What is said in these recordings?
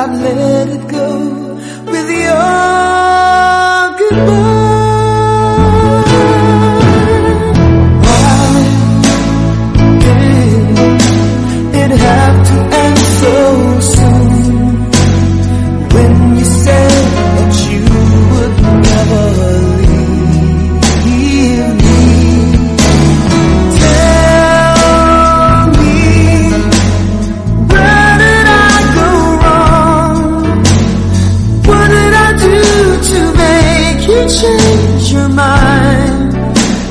I've let it go change your mind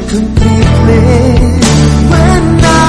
completely. When I